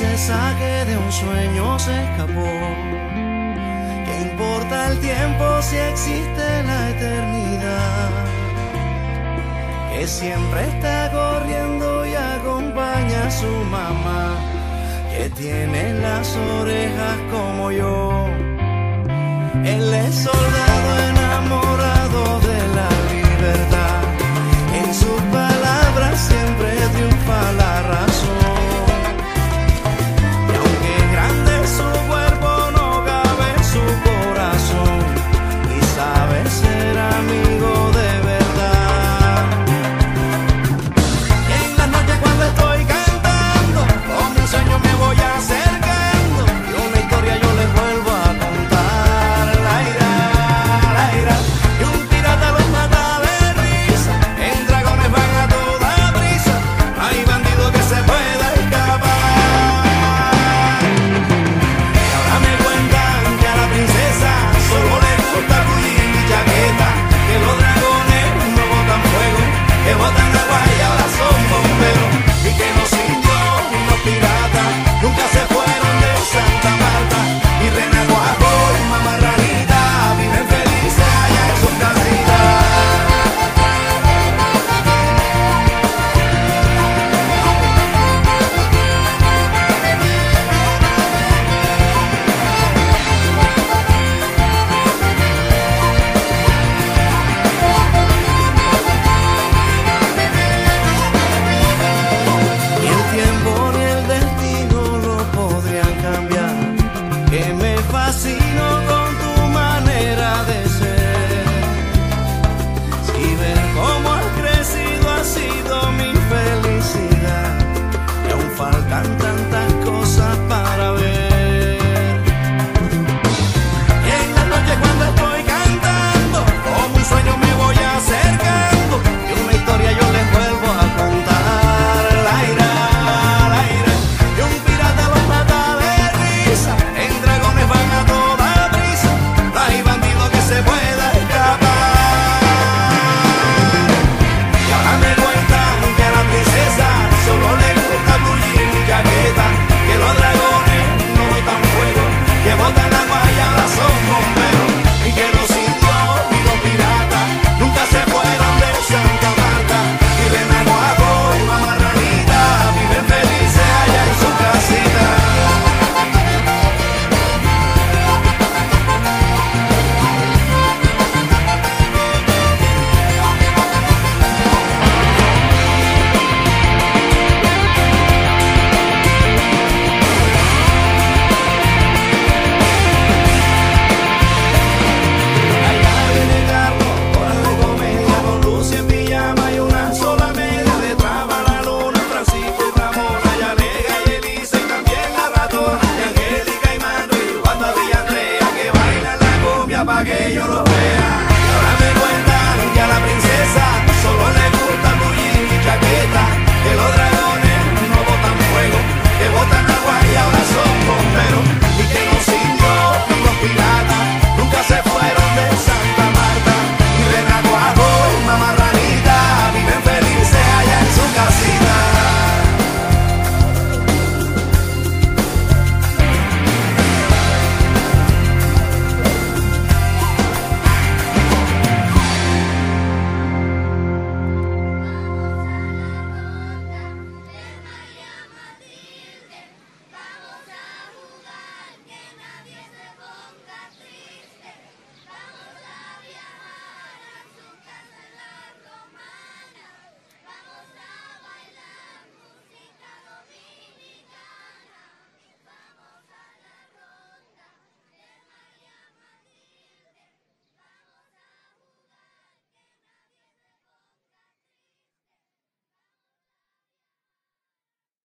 princesa que de un sueño se escapó. ¿Qué importa el tiempo si existe la eternidad? Que siempre está corriendo y acompaña a su mamá, que tiene las orejas como yo. Él es soldado así no